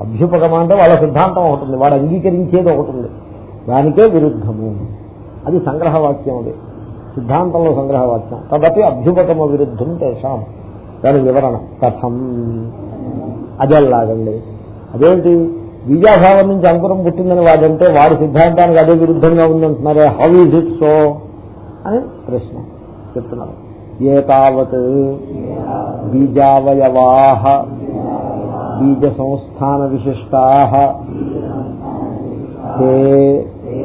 అభ్యుపగమ అంటే వాళ్ళ సిద్ధాంతం ఒకటి ఉంది. వాడు అంగీకరించేది ఒకటి ఉంది. దానికే విరుద్ధము. అది సంగ్రహవాక్యం అది. సిద్ధాంతంలో సంగ్రహవాక్యం. తదపి అభ్యుపగమ విరుద్ధం తేషాం. దాని వివరణ. కథం. అదెల్లాగండి. అదేంటి? బీజాభావం నుంచి అంకురం పుట్టిందని వాడంటే వాడి సిద్ధాంతానికి అదే విరుద్ధంగా ఉందంటున్నారే. హౌ ఈజ్ ఇట్ సో అని ప్రశ్న చెప్తున్నారు. ఏ తావత్ బీజావయవా బీజ సంస్థాన విశిష్టా తే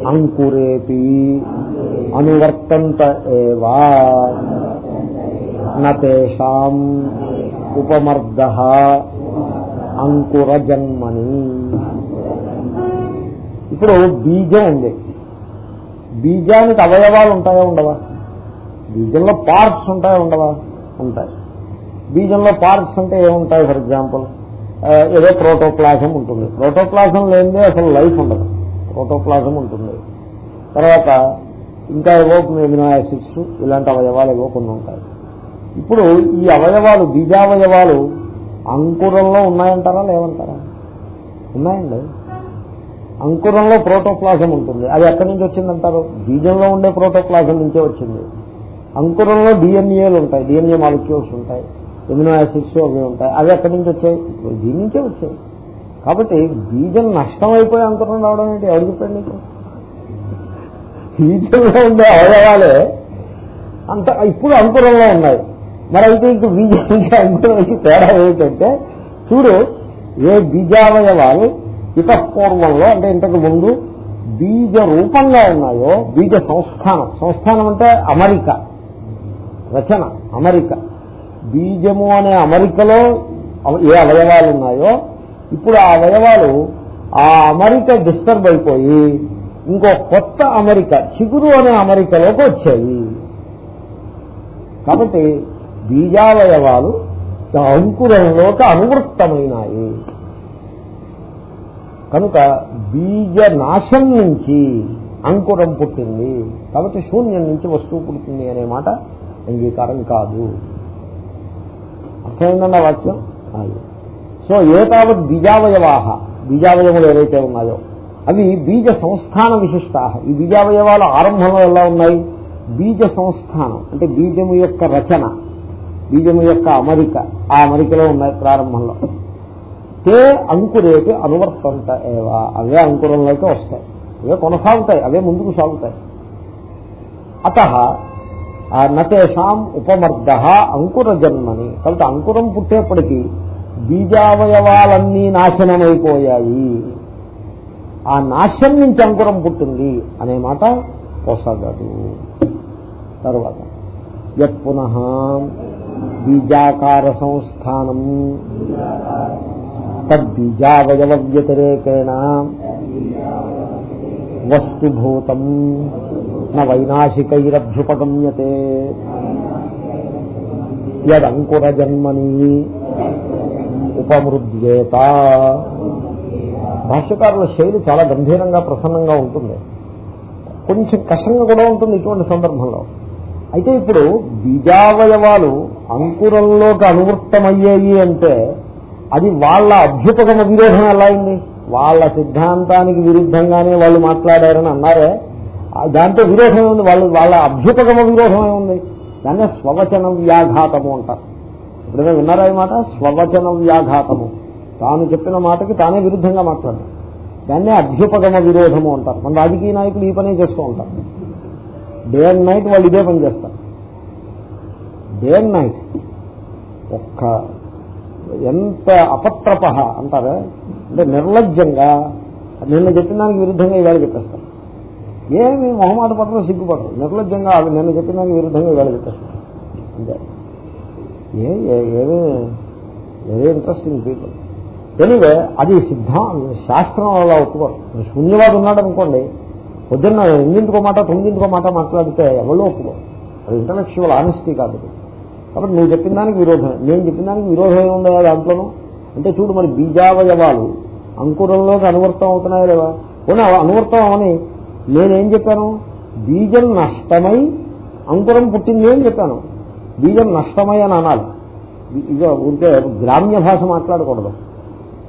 అంకురేపి అనువర్తంత ఏవా నేషాం ఉపమర్ద అంకుర జన్మని ఇప్పుడు బీజం ఉంది. బీజానికి అవయవాలు ఉంటాయా ఉండవా? బీజంలో పార్ట్స్ ఉంటాయా ఉండవా? ఉంటాయి. బీజంలో పార్ట్స్ అంటే ఏముంటాయి ఫర్ ఎగ్జాంపుల్ ఏదో ప్రోటోప్లాజం ఉంటుంది. ప్రోటోప్లాజం లేనిదే అసలు లైఫ్ ఉండదు. ప్రోటోప్లాజం ఉంటుంది. తర్వాత ఇంకా ఏవో ఎమినో ఇలాంటి అవయవాలు ఏవో కొన్ని ఉంటాయి. ఇప్పుడు ఈ అవయవాలు బీజావయవాలు అంకురంలో ఉన్నాయంటారా లేవంటారా? ఉన్నాయండి. అంకురంలో ప్రోటోప్లాజం ఉంటుంది. అది ఎక్కడి నుంచి వచ్చిందంటారు? బీజంలో ఉండే ప్రోటోప్లాజం నుంచే వచ్చింది. అంకురంలో డిఎన్ఏలు ఉంటాయి. డిఎన్ఏ మాలిక్యూల్స్ ఉంటాయి. ఎమినో యాసిడ్స్ అవి ఉంటాయి. అవి ఎక్కడి నుంచి వచ్చాయి? దీని నుంచే వచ్చాయి. కాబట్టి బీజం నష్టం అయిపోయి అంతరం రావడం ఏంటి? ఎవరు చెప్పండి నీకు? బీజంలో ఉండే అవయవాలే అంత ఇప్పుడు అంకురంలో ఉన్నాయి. మరి అయితే ఇంక బీజానికి అంకురానికి తేడా ఏమిటంటే చూడు ఏ బీజావయవాలు ఇతపూర్వంలో అంటే ఇంతకు ముందు బీజ రూపంగా ఉన్నాయో బీజ సంస్థానం. సంస్థానం అంటే అమెరికా. రచన అమెరికా. బీజము అనే అమరికలో ఏ అవయవాలు ఉన్నాయో ఇప్పుడు ఆ అవయవాలు ఆ అమరిక డిస్టర్బ్ అయిపోయి ఇంకో కొత్త అమరిక చిగురు అనే అమరికలోకి వచ్చాయి. కాబట్టి బీజావయవాలు అంకురంలోకి అనువృత్తమైనాయి. కనుక బీజ నాశం నుంచి అంకురం పుట్టింది. కాబట్టి శూన్యం నుంచి వస్తువు పుట్టింది అనే మాట అంగీకారం కాదు. అర్థమైందన్న వాక్యం? సో ఏ తావత్ బీజావయవాహ. బీజావయములు ఏవైతే ఉన్నాయో అవి బీజ సంస్థాన విశిష్ట ఈ బీజావయవాలు ఆరంభంలో ఎలా ఉన్నాయి? బీజ సంస్థానం అంటే బీజము యొక్క రచన బీజము యొక్క అమరిక ఆ అమరికలో ఉన్నాయి ప్రారంభంలో. తే అంకురేటి అనువర్తంత ఏవా. అవే అంకురంలోకి వస్తాయి. అవే కొనసాగుతాయి అవే ముందుకు సాగుతాయి. అత నతేషాం ఉపమర్ద అంకుర జన్మని కాబట్టి అంకురం పుట్టేప్పటికీ బీజావయవాలన్నీ నాశనమైపోయాయి. ఆ నాశం నుంచి అంకురం పుట్టింది అనే మాట పొసగదు తర్వాత యత్ పునః బీజాకార సంస్థానం. తద్బీజావయవ వ్యతిరేకేణ వస్తుభూతం. న వైనాశికైరభ్యుపగమ్యతే యదంకుర జన్మని ఉపమృద్యేత. భాష్యకారుల శైలి చాలా గంభీరంగా ప్రసన్నంగా ఉంటుంది. కొంచెం కష్టంగా కూడా ఉంటుంది ఇటువంటి సందర్భంలో. అయితే ఇప్పుడు బీజావయవాలు అంకురంలోకి అనువృత్తమయ్యాయి అంటే అది వాళ్ళ అభ్యుపగమ విరోధం ఎలా అయింది? వాళ్ళ సిద్ధాంతానికి విరుద్ధంగానే వాళ్ళు మాట్లాడారని అన్నారే. దాంతో విరోధం ఉంది వాళ్ళు వాళ్ళ అభ్యుపగమ విరోధమే ఉంది దాన్నే స్వవచన వ్యాఘాతము అంటారు. ఎప్పుడైనా విన్నారా ఈ మాట? స్వవచన వ్యాఘాతము. తాను చెప్పిన మాటకి తానే విరుద్ధంగా మాట్లాడారు దాన్నే అభ్యుపగమ విరోధము అంటారు. మన రాజకీయ నాయకులు ఈ పనే చేస్తూ ఉంటారు. డే అండ్ నైట్ వాళ్ళు ఇదే పని చేస్తారు. డే అండ్ నైట్ ఒక్క ఎంత అపత్రపహ అంటారు? అంటే నిర్లజ్జంగా నిన్న చెప్పిన దానికి విరుద్ధంగా ఇవాళ చెప్పేస్తారు. ఏమి మొహమాట పట్ల సిగ్గుపడరు. నిర్లజ్జంగా అవి నిన్న చెప్పిన దానికి విరుద్ధంగా వేళ చెప్పేస్తారు అంతే. A very interesting people anyway అది సిద్ధం శాస్త్రం అలా ఒప్పుకోరు. శూన్యవాడు ఉన్నాడు అనుకోండి పొద్దున్న ఎన్నింటికో మాట తొమ్మిదింటికో మాట మాట్లాడితే ఎవరో ఒప్పుకోరు. అది ఇంటలెక్చువల్ ఆనెస్టీ కాదు కాబట్టి నువ్వు చెప్పిన దానికి విరోధం నేను చెప్పిన దానికి విరోధం ఏముందా దాంట్లోనూ? అంటే చూడు మరి బీజావయవాలు అంకురంలోకి అనువర్తం అవుతున్నాయా లేవా? పోనీ అనువర్తం అవని నేనేం చెప్పాను? బీజం నష్టమై అంకురం పుట్టింది అని చెప్పాను. బీజం నష్టమై అని అనాలి. ఇక ఉంటే గ్రామ్య భాష మాట్లాడకూడదు.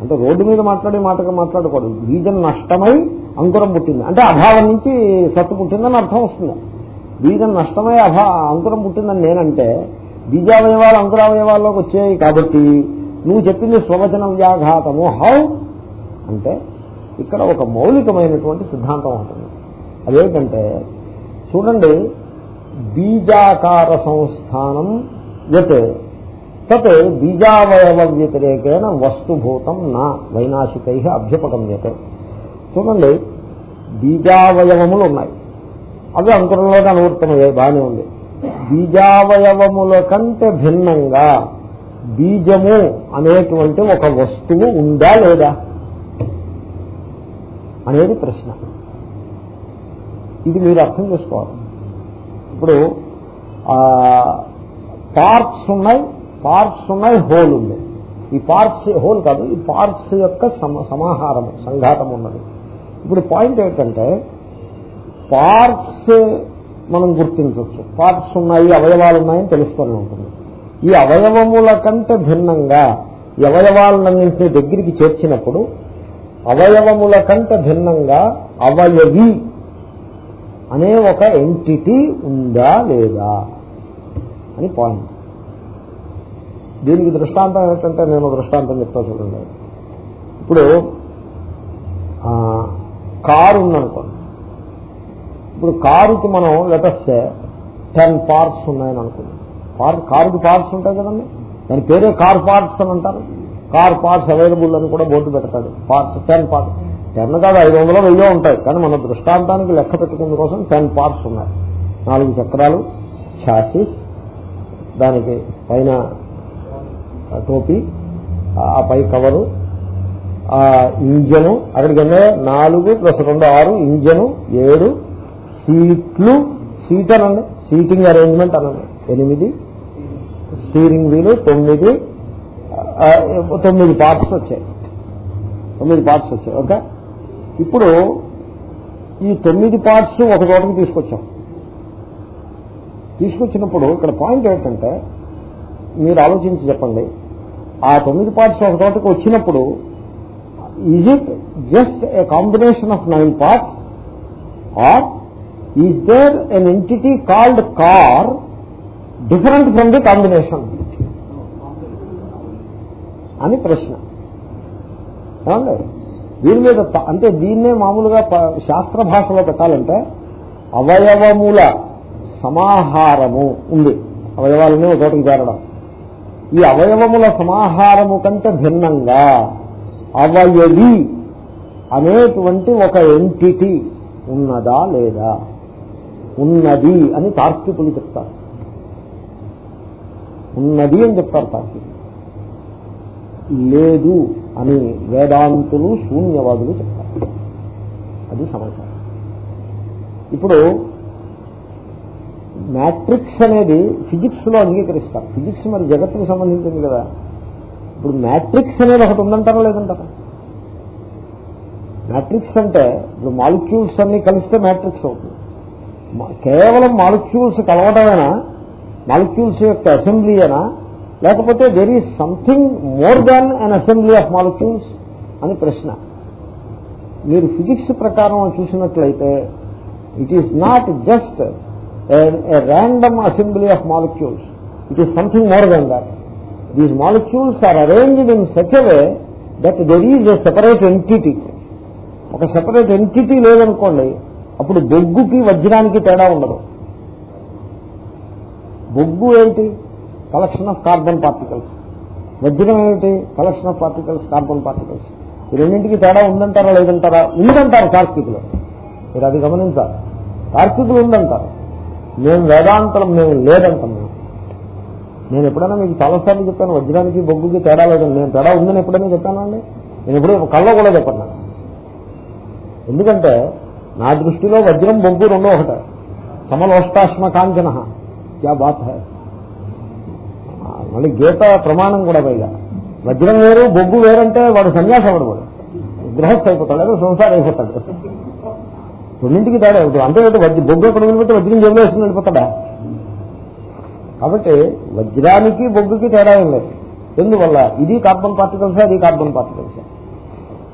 అంటే రోడ్డు మీద మాట్లాడే మాటగా మాట్లాడకూడదు. బీజం నష్టమై అంకురం పుట్టింది. అంటే అభావం నుంచి సత్తు పుట్టిందని అర్థం వస్తుంది. బీజం నష్టమై అభా అంకురం పుట్టిందని నేనంటే బీజావయవాలు అంకురావయవాల్లోకి వచ్చాయి కాబట్టి నువ్వు చెప్పింది స్వవచన వ్యాఘాతము. హౌ? అంటే ఇక్కడ ఒక మౌలికమైనటువంటి సిద్ధాంతం ఉంటుంది. అదేంటంటే చూడండి బీజాకార సంస్థానం యత్ తత్ బీజావయవ వ్యతిరేకేణ వస్తుభూతం నా వైనాశికై అభ్యుపగమ్యతే. చూడండి బీజావయవములు ఉన్నాయి అవి అంకురంలోకి అనువర్తమయ్యాయి బాగానే ఉంది. బీజావయవముల కంటే భిన్నంగా బీజము అనేటువంటి ఒక వస్తువు ఉందా లేదా అనేది ప్రశ్న. ఇది మీరు అర్థం చేసుకోవాలి. ఇప్పుడు పార్ట్స్ ఉన్నాయి పార్ట్స్ ఉన్నాయి హోల్ ఉంది. ఈ పార్ట్స్ హోల్ కాదు ఈ పార్ట్స్ యొక్క సమాహారము సంఘాతం ఉన్నది. ఇప్పుడు పాయింట్ ఏంటంటే పార్ట్స్ మనం గుర్తించవచ్చు. పార్ట్స్ ఉన్నాయి అవయవాలు ఉన్నాయని తెలుసుకొని ఉంటుంది. ఈ అవయవముల కంటే భిన్నంగా ఈ అవయవాలన్నింటినీ దగ్గరికి చేర్చినప్పుడు అవయవముల కంటే భిన్నంగా అవయవి అనే ఒక ఎంటిటీ ఉందా లేదా అని పాయింట్ దీనికి దృష్టాంతం ఏమిటంటే నేను దృష్టాంతం చెప్తా చూడండి. ఇప్పుడు కారు ఉందనుకోండి. ఇప్పుడు కారుకి మనం లెటర్సే టెన్ పార్ట్స్ ఉన్నాయని అనుకుంది. పార్ కారుకి పార్ట్స్ ఉంటాయి కదండి. దాని పేరే కార్ పార్ట్స్ అని అంటారు. కార్ పార్ట్స్ అవైలబుల్ అని కూడా బోర్డు పెడతాడు. పార్ట్స్ టెన్ పార్ట్స్ టెన్ కాదు ఐదు వందలు వెయ్యో ఉంటాయి. కానీ మన దృష్టాంతానికి లెక్క పెట్టుకునే కోసం టెన్ పార్ట్స్ ఉన్నాయి. నాలుగు చక్రాలు ఛాసిస్ దానికి పైన టోపీ ఆ పై కవరు ఆ ఇంజను అక్కడికి నాలుగు ప్లస్ రెండు ఆరు ఇంజను ఏడు సీట్లు సీట్ అనండి సీటింగ్ అరేంజ్మెంట్ అనండి. ఎనిమిది స్టీరింగ్ వీలు తొమ్మిది తొమ్మిది పార్ట్స్ వచ్చాయి. తొమ్మిది పార్ట్స్ వచ్చాయి ఓకే ఇప్పుడు ఈ తొమ్మిది పార్ట్స్ ఒక చోటకి తీసుకొచ్చాం. తీసుకొచ్చినప్పుడు ఇక్కడ పాయింట్ ఏంటంటే మీరు ఆలోచించి చెప్పండి. ఆ తొమ్మిది పార్ట్స్ ఒక చోటకి వచ్చినప్పుడు is it just a combination of nine parts or is there an entity called car different from the combination అని ప్రశ్న. ఏమండి? దీని మీద అంటే దీన్నే మామూలుగా శాస్త్ర భాషలో పెట్టాలంటే అవయవముల సమాహారము ఉంది. అవయవాలని ఒక చోటకి చేరడం. ఈ అవయవముల సమాహారము కంటే భిన్నంగా అవయవి అనేటువంటి ఒక ఎంటిటీ ఉన్నదా లేదా? ఉన్నది అని తార్కికులు చెప్తారు. ఉన్నది అని చెప్తారు తార్కికులు. లేదు. అని వేదాంతులు శూన్యవాదులు చెప్తారు. అది సమాచారం. ఇప్పుడు మ్యాట్రిక్స్ అనేది ఫిజిక్స్లో అంగీకరిస్తారు. ఫిజిక్స్ మరి జగత్తుకు సంబంధించింది కదా. ఇప్పుడు మ్యాట్రిక్స్ అనేది ఒకటి ఉందంటారా లేదంటారా? మ్యాట్రిక్స్ అంటే ఇప్పుడు మాలిక్యూల్స్ అన్ని కలిస్తే మ్యాట్రిక్స్ అవుతుంది. కేవలం మాలిక్యూల్స్ కలవటమేనా? మాలిక్యూల్స్ యొక్క అసెంబ్లీ అయినా లేకపోతే there is something more than an assembly of molecules అని ప్రశ్న. మీరు ఫిజిక్స్ ప్రకారం చూసినట్లయితే it is not just random assembly of molecules it is something more than that these molecules are arranged in such way that there is a separate entity ఒక separate entity లేదనుకోండి అప్పుడు బొగ్గుకి వజ్రానికి తేడా ఉండదు. బొగ్గు ఏంటి? Collection of carbon particles. వజ్రం ఏమిటి? Collection of particles carbon particles. ఈ రెండింటికి తేడా ఉందంటారా లేదంటారా? ఉందంటారు కార్తీకులు. మీరు అది గమనించాలి. కార్తీకులు ఉందంటారు. మేము వేదాంతరం మేము లేదంటాం. మేము నేను ఎప్పుడైనా మీకు చాలాసార్లు చెప్పాను వజ్రానికి బొగ్గుకి తేడా లేదని నేను తేడా ఉందని ఎప్పుడైనా చెప్పానండి నేను ఎప్పుడూ కళ్ళ కూడా చెప్పాను ఎందుకంటే నా దృష్టిలో వజ్రం బొగ్గు రెండో ఒకటే. సమలోష్టాశ్మ కాంచన క్యా బాత్ హై? మళ్ళీ గీత ప్రమాణం కూడా పైగా. వజ్రం వేరు బొగ్గు వేరంటే వాడు సన్యాసం అవడు వాడు గృహస్థ అయిపోతాడు లేదా సంసారం అయిపోతాడు. రెండింటికి తేడా అంటే వజ్ర బొగ్గు ఎక్కడ వెళ్ళిపోతే వజ్రం జేబులో వేసుకుని వెళ్ళిపోతాడా? కాబట్టి వజ్రానికి బొగ్గుకి తేడా ఏం లేదు. ఎందువల్ల? ఇది కార్బన్ పార్టికల్స్ అది కార్బన్ పార్టికల్స్.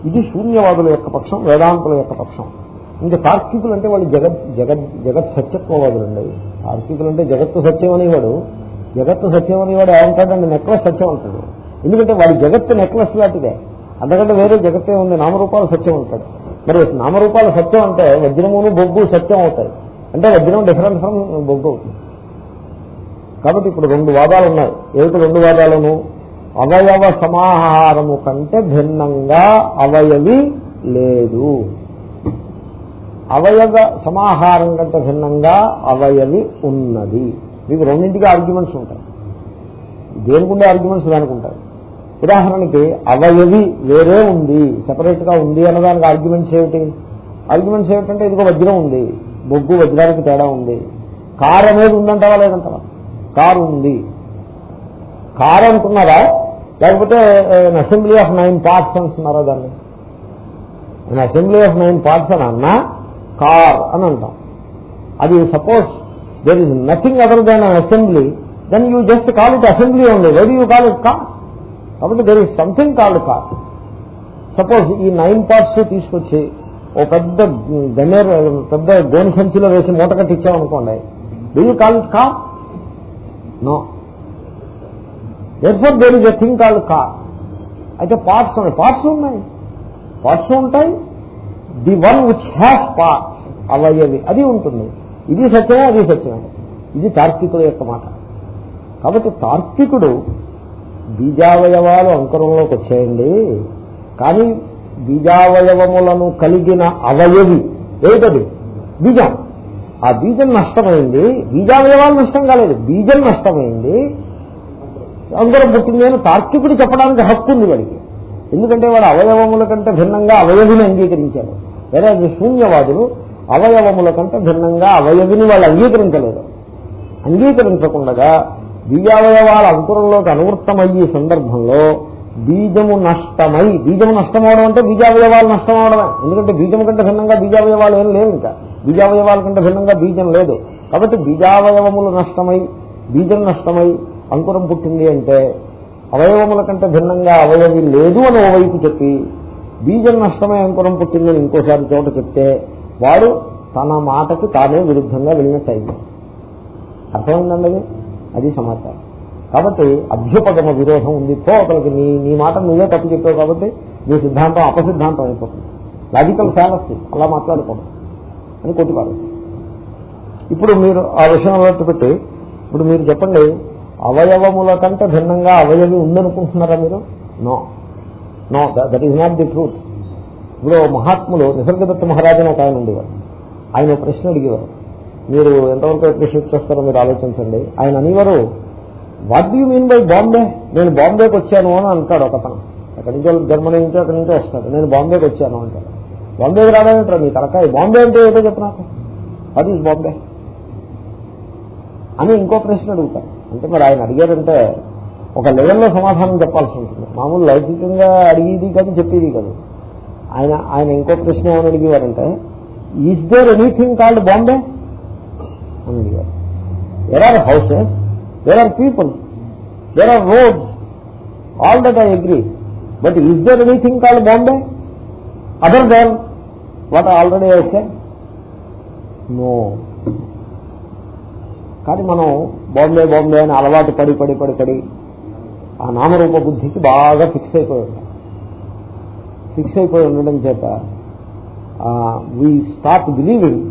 ఇది శూన్యవాదుల యొక్క పక్షం వేదాంతుల యొక్క పక్షం. ఇంకా తార్కికులు అంటే వాళ్ళు జగత్ జగత్ జగత్ సత్యత్వవాదులు అండి తార్కికులు అంటే జగత్తు సత్యం అనేవాడు జగత్తు సత్యం అనేవాడు ఏమంటాడండి? నెక్లెస్ సత్యం అంటాడు. ఎందుకంటే వాడి జగత్తు నెక్లెస్ లాంటిదే. అంతకంటే వేరే జగత్తే ఉంది. నామరూపాలు సత్యం అంటాడు. మరి నామరూపాలు సత్యం అంటే వజ్రమును బొగ్గు సత్యం అవుతాయి. అంటే వజ్రం డిఫరెంట్ ఫ్రమ్ బొగ్గు. అవుతుంది కాబట్టి ఇప్పుడు రెండు వాదాలు ఉన్నాయి. ఏమిటి రెండు వాదాలను? అవయవ సమాహారము కంటే భిన్నంగా అవయవి లేదు. అవయవ సమాహారం కంటే భిన్నంగా అవయవి ఉన్నది. మీకు రెండింటికి ఆర్గ్యుమెంట్స్ ఉంటాయి. దేనికుండే ఆర్గ్యుమెంట్స్ దానికి ఉంటాయి ఉదాహరణకి అవయవి వేరే ఉంది సెపరేట్గా ఉంది అన్నదానికి ఆర్గ్యుమెంట్స్ ఏమిటి? ఆర్గ్యుమెంట్స్ ఏమిటంటే ఇదిగో వజ్రం ఉంది బొగ్గు వజ్రానికి తేడా ఉంది. కార్ అనేది ఉందంటావా లేదంటావా? కారు ఉంది. కారు అంటున్నారా లేకపోతే అసెంబ్లీ ఆఫ్ నైన్ పార్ట్స్ అంటున్నారా దాన్ని? అసెంబ్లీ ఆఫ్ నైన్ పార్ట్స్ అని అన్నా కార్ అని అంటాం. అది suppose there is nothing other than assembly then you just call it assembly only very you call it car కాబట్టి there is something called car suppose ఈ nine parts తీసుకొచ్చి ఓ పెద్ద గన్నేరు పెద్ద గోని సంచిలో వేసి మూట కట్టించామనుకోండి do you call it car no ఎర్ఫర్ there is a thing called car అయితే పార్ట్స్ ఉన్నాయి. పార్ట్స్ ఉన్నాయి. పార్ట్స్ ఉంటాయి. The one which has parts అవయవి అది ఉంటుంది. ఇది సత్యమే? అది సత్యమే? ఇది తార్కికుల యొక్క మాట. కాబట్టి తార్కికుడు బీజావయవాలు అంకురంలోకి వచ్చేయండి. కానీ బీజావయవములను కలిగిన అవయవి ఏమిటది? బీజం. ఆ బీజం నష్టమైంది. బీజావయవాలు నష్టం కాలేదు. బీజం నష్టమైంది. అంకురం పుట్టింది అని తార్కికుడు చెప్పడానికి హక్కు ఉంది వాడికి. ఎందుకంటే వాడు అవయవముల కంటే భిన్నంగా అవయవిని అంగీకరించాడు. వేరే శూన్యవాదులు అవయవముల కంటే భిన్నంగా అవయవిని వాళ్ళు అంగీకరించలేదు. అంగీకరించకుండా బీజావయవాల అంకురంలోకి అనువృత్తమయ్యే సందర్భంలో బీజము నష్టమై బీజము నష్టమవడం అంటే బీజావయవాలు నష్టమవడమే. ఎందుకంటే బీజం కంటే భిన్నంగా బీజావయవాలు ఏం లేవు ఇంకా. బీజావయవాల కంటే భిన్నంగా బీజం లేదు. కాబట్టి బీజావయవములు నష్టమై బీజం నష్టమై అంకురం పుట్టింది అంటే అవయవముల కంటే భిన్నంగా అవయవి లేదు అని ఓవైపు చెప్పి బీజం నష్టమై అంకురం పుట్టిందని ఇంకోసారి చోట చెప్తే వాడు తన మాటకి తానే విరుద్ధంగా వెళ్ళినట్టు అయింది అర్థమైందండి? అది? అది సమాచారం. కాబట్టి అభ్యుపగమ విరోధం ఉంది. పో అతనికి నీ నీ మాట నువ్వే తప్పు చెప్పావు కాబట్టి నీ సిద్ధాంతం అపసిద్ధాంతం అయిపోతుంది. లాజికల్ ఫ్యాలసీ అలా మాట్లాడుకోవడం. అని కొట్టిపారు ఇప్పుడు మీరు ఆ విషయంలో పెట్టి ఇప్పుడు మీరు చెప్పండి అవయవముల కంటే భిన్నంగా అవయవి ఉందనుకుంటున్నారా మీరు? No no that is not the truth ఇప్పుడు మహాత్ములు నిసర్గదత్త మహారాజు అని ఒక ఆయన ఉండేవారు. ఆయన ఒక ప్రశ్న అడిగేవారు. మీరు ఎంతవరకు అప్రిషియేట్ చేస్తారో మీరు ఆలోచించండి. ఆయన అనేవారు what do mean by Bombay నేను బాంబేకి వచ్చాను అని అంటాడు ఒకతను అక్కడి నుంచి జర్మనీ నుంచి అక్కడి నుంచి వస్తాడు. నేను బాంబేకి వచ్చాను అంటాడు. బాంబేకి రావడానికి మీ తలకాయ. బాంబే అంటే ఏదో చెప్పు నాకు. అది బాంబే అని ఇంకో ప్రశ్న అడుగుతాను అంటే మరి ఆయన అడిగారంటే ఒక లెవెల్లో సమాధానం చెప్పాల్సి ఉంటుంది. మామూలు లౌకికంగా అడిగేది కాదు చెప్పేది కాదు. ఆయన ఆయన ఇంకో ప్రశ్న ఏమని అడిగేవారంటే is there anything called Bombay అని అడిగారు there are houses there are people there are roads all that I agree but is there anything called Bombay other than what already అయితే నో కానీ మనం బాంబే బాంబే అని అలవాటు పడి పడి పడి పడి ఆ నామరూప బుద్ధికి బాగా ఫిక్స్ అయిపోయి. ఉంటాం ఫిక్స్ అయిపోయి ఉండడం చేత we stop believing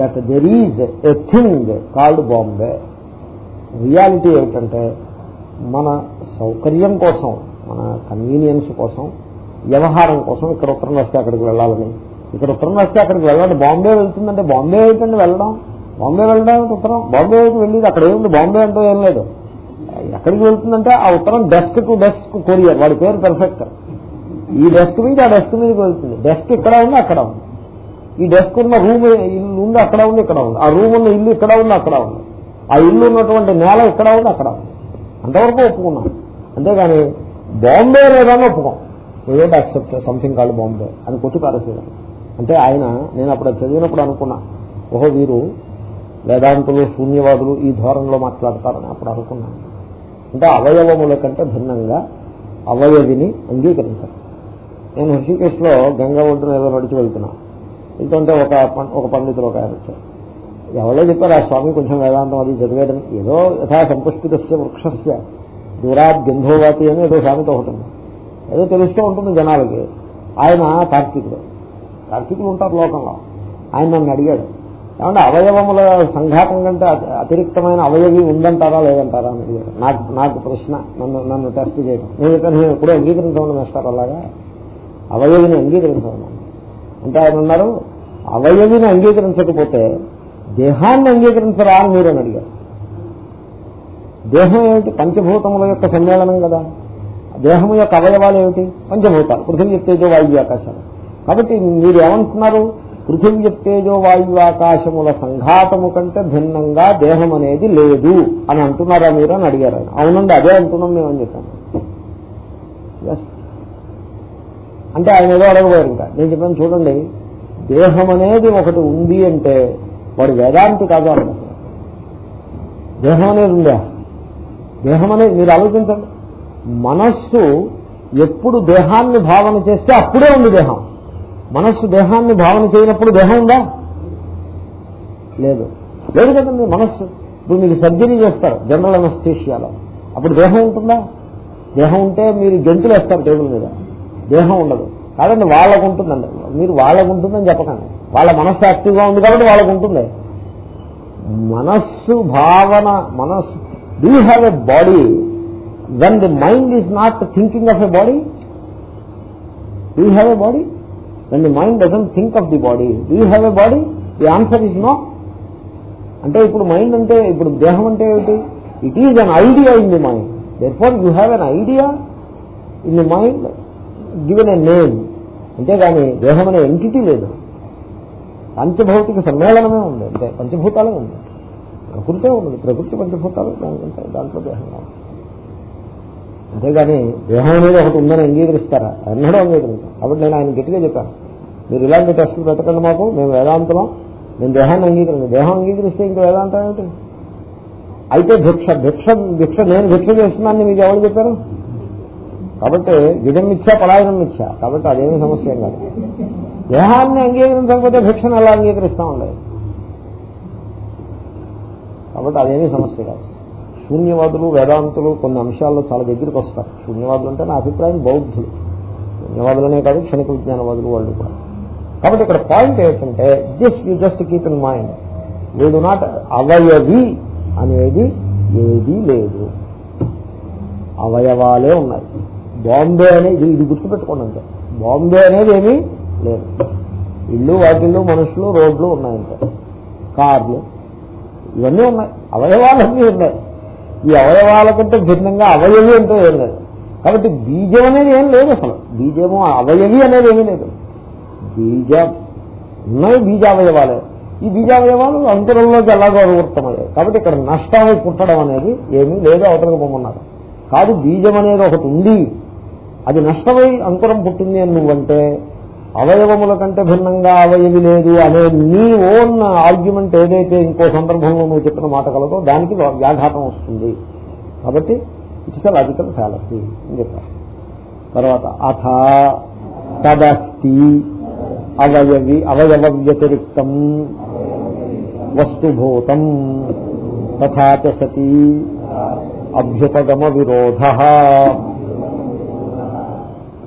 that there is a thing called Bombay reality ఏమిటంటే మన సౌకర్యం కోసం మన కన్వీనియన్స్ కోసం వ్యవహారం కోసం ఇక్కడ ఉత్తరం వస్తే అక్కడికి వెళ్ళాలని. ఇక్కడ ఉత్తరం వస్తే అక్కడికి వెళ్ళాలి. బాంబే వెళ్తుందంటే బాంబే ఏంటండి వెళ్ళడం. బాంబే వెళ్ళడానికి ఉత్తరం? బాంబే వెళ్ళేది అక్కడ ఏముంది? బాంబే అంటూ ఏం లేదు. ఎక్కడికి వెళ్తుందంటే ఆ ఉత్తరం డెస్క్ టు డెస్క్ కొరియర్ వాడి పేరు పెర్ఫెక్ట్ ఈ డెస్క్ నుంచి ఆ డెస్క్ మీదకి వెళ్తుంది. డెస్క్ ఇక్కడ ఉంది అక్కడ ఉంది. ఈ డెస్క్ ఉన్న రూమ్ ఇల్లు ఉంది అక్కడ ఉంది ఇక్కడ ఉంది. ఆ రూమ్ ఉన్న ఇల్లు ఇక్కడ ఉంది అక్కడ ఉంది. ఆ ఇల్లు ఉన్నటువంటి నేల ఇక్కడ ఉంది అక్కడ ఉంది. అంతవరకు ఒప్పుకున్నాం. అంతేగాని బాంబే లేదని ఒప్పుకోం. ఏదో అక్సెప్ట్ సంథింగ్ కాదు బాంబే అని కొట్టి పారేసేదాన్ని అంటే ఆయన నేను అప్పుడు చదివినప్పుడు అనుకున్నా. ఓహో వీరు వేదాంతులు శూన్యవాదులు ఈ ధోరణిలో మాట్లాడతారని అప్పుడు అనుకున్నాను. అంటే అవయవముల కంటే భిన్నంగా అవయవిని అంగీకరించారు. నేను హృషికేశ్లో గంగా ఒడ్డున ఏదో నడిచి వెళ్తున్నా. వెళ్తుంటే ఒక ఒక పండితులు ఒక ఆయన వచ్చారు ఎవరో చెప్పారు ఆ స్వామి కొంచెం వేదాంతం అది చదివేయడం ఏదో యథా సంపుష్పితస్య వృక్షస్య దూరాత్ గంధోవాతి అని ఏదో సామెత ఒకటి ఉంది. ఏదో తెలుస్తూ ఉంటుంది జనాలకి. ఆయన కార్తీకుడు. కార్తీకులు ఉంటారు లోకంలో. ఆయన నన్ను అడిగాడు ఏమంటే అవయవముల సంఘాతం కంటే అతిరిక్తమైన అవయవి ఉందంటారా లేదంటారా? అని అడిగాడు. నాకు నాకు ప్రశ్న నన్ను నన్ను టెస్ట్ చేయడం నేను చెప్పాను నేను ఎప్పుడూ అంగీకరించమని వేస్తారు అలాగా? అవయవిని అంగీకరించమన్నాను అంటే ఆయన ఉన్నారు అవయవిని అంగీకరించకపోతే దేహాన్ని అంగీకరించరా అని మీరు అని అడిగారు. దేహం ఏమిటి? పంచభూతముల యొక్క సమ్మేళనం కదా. దేహం యొక్క అవయవాలు ఏమిటి? పంచభూతాలు. పృథివీ తేజో వాయు ఆకాశాలు కాబట్టి మీరు ఏమంటున్నారు? పృథివీ తేజో వాయు ఆకాశముల సంఘాతము కంటే భిన్నంగా దేహం అనేది లేదు అని అంటున్నారా మీరు అని అడిగారు ఆయన. అవునండి అదే అంటున్నాం మేము అని చెప్పాను. ఎస్ అంటే ఆయన ఏదో అడగబోయారు ఇంకా. నేను చెప్పాను చూడండి దేహం అనేది ఒకటి ఉంది అంటే వాడు వేదాంతి కాదు అన్నది దేహం అనేది ఉందా? దేహం అనేది మీరు ఆలోచించండి. మనస్సు ఎప్పుడు దేహాన్ని భావన చేస్తే అప్పుడే ఉంది దేహం. మనస్సు దేహాన్ని భావన చేయనప్పుడు దేహం ఉందా? లేదు. లేదు కదండి మనస్సు. ఇప్పుడు మీకు సర్జరీ చేస్తారు జనరల్ అనస్థేషియాలో. అప్పుడు దేహం ఉంటుందా? దేహం ఉంటే మీరు గెంతులు వేస్తారు టేబుల్ మీద. దేహం ఉండదు. కాదండి వాళ్ళకు ఉంటుందండి. మీరు వాళ్ళకు ఉంటుందని చెప్పకండి. వాళ్ళ మనస్సు యాక్టివ్గా ఉంది కాబట్టి వాళ్ళకు ఉంటుంది. మనస్సు భావన మనస్సు do have a body when the mind is not thinking of a body do have a body when the mind doesn't think of the body do have a body the answer is no అంటే ఇప్పుడు mind అంటే ఇప్పుడు దేహం అంటే ఏమిటి? It is an idea in the mind therefore you have an idea in the mind given a name అంతేగాని దేహం అనే ఎంటిటీ లేదు. పంచభౌతిక సమ్మేళనమే ఉంది. అంటే పంచభూతాలే ఉంది ప్రకృతే ఉంది ప్రకృతి పంచభూతాలు దానికంటే దాంట్లో దేహంగా ఉంది అంతేగాని దేహం అనేది ఒకటి ఉందని అంగీకరిస్తారా? ఎన్నడూ అంగీకరించారు. కాబట్టి నేను ఆయన గట్టిగా చెప్పాను. మీరు ఇలాంటి టెస్టులు పెట్టకండి మాకు. మేము వేదాంతమా? నేను దేహాన్ని అంగీకరించాను దేహం అంగీకరిస్తే ఇంకా వేదాంతం ఏమిటి? అయితే భిక్ష. భిక్ష భిక్ష. నేను భిక్ష చేస్తున్నానని మీకు ఎవరు చెప్పారు? కాబట్టి విధం ఇచ్చా పలాయనం ఇచ్చా కాబట్టి అదేమీ సమస్య కాదు. దేహాన్ని అంగీకరించకపోతే భిక్షను ఎలా అంగీకరిస్తా ఉండదు కాబట్టి అదేమీ సమస్య కాదు. శూన్యవాదులు వేదాంతులు కొన్ని అంశాల్లో చాలా దగ్గరికి వస్తారు. శూన్యవాదులు అంటే నా అభిప్రాయం బౌద్ధులు. శూన్యవాదులనే కాదు క్షణిక విజ్ఞానవాదులు వాళ్ళు కూడా. కాబట్టి ఇక్కడ పాయింట్ ఏంటంటే just you just keep in mind వీడు నాట్ అవయవి అనేది ఏదీ లేదు. అవయవాలే ఉన్నాయి. బాంబే అనేది ఇది గుర్తుపెట్టుకోండి అంతే. బాంబే అనేది ఏమీ లేదు. ఇల్లు వాకిళ్ళు మనుషులు రోడ్లు ఉన్నాయంటే. కార్లు ఇవన్నీ ఉన్నాయి. అవయవాలన్నీ ఉన్నాయి. ఈ అవయవాల కంటే భిన్నంగా అవయవి అంటే ఏం లేదు. కాబట్టి బీజం అనేది ఏం లేదు అసలు. బీజము అవయవి అనేది ఏమీ లేదు. బీజం ఉన్నాయి బీజావయవాలే. ఈ బీజావయవాలు అంతరంలోకి ఎలాగో అనువృత్తమయ్యాయి కాబట్టి ఇక్కడ నష్టాన్ని పుట్టడం అనేది ఏమీ లేదు అవతలకు పొమ్మన్నారు. కాదు బీజం అనేది ఒకటి ఉంది. అది నష్టమై అంకురం పుట్టింది అని నువ్వంటే అవయవముల కంటే భిన్నంగా అవయవి లేదు అనే నీ ఓన్ ఆర్గ్యుమెంట్ ఏదైతే ఇంకో సందర్భంలో నువ్వు చెప్పిన మాట కలదో దానికి వ్యాఘాతం వస్తుంది. కాబట్టి ఇట్స్ లాజికల్ ఫ్యాలసీ అని చెప్పారు. తర్వాత అథ తదస్తి అవయవి అవయవ వ్యతిరిక్తం వస్తుభూతం తథా సతీ అభ్యుపగమ విరోధ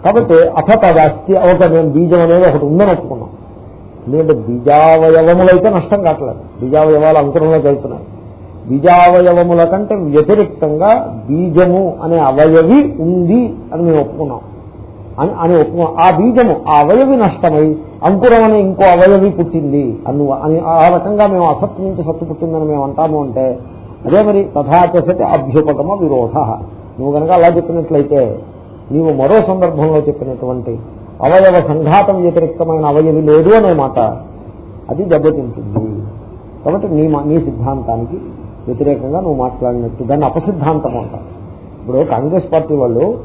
కాబట్టి అథ తదాస్తి ఒక నేను బీజం అనేది ఒకటి ఉందని ఒప్పుకున్నాం ఎందుకంటే బీజావయవములైతే నష్టం కావట్లేదు. బీజావయవాలు అంకురంలోకి వెళ్తున్నాయి బీజావయవముల కంటే వ్యతిరిక్తంగా బీజము అనే అవయవి ఉంది అని మేము ఒప్పుకున్నాం. అని అని ఒప్పుకున్నాం. ఆ బీజము ఆ అవయవి నష్టమై అంకురం అనే ఇంకో అవయవి పుట్టింది. అను అని ఆ రకంగా మేము అసత్తు నుంచి సత్తు పుట్టిందని మేము అంటాము అంటే అదే మరి తథాచసతి అభ్యుపగమ విరోధ. నువ్వు కనుక అలా చెప్పినట్లయితే నీవు మరో సందర్భంలో చెప్పినటువంటి అవయవ సంఘాతం వ్యతిరేక్తమైన అవయవి లేదు అనే మాట అది దెబ్బతింటుంది. కాబట్టి నీ మా- నీ సిద్ధాంతానికి వ్యతిరేకంగా నువ్వు మాట్లాడినట్టు. దాన్ని అపసిద్ధాంతం అంటారు. ఇప్పుడు కాంగ్రెస్ పార్టీ వాళ్ళు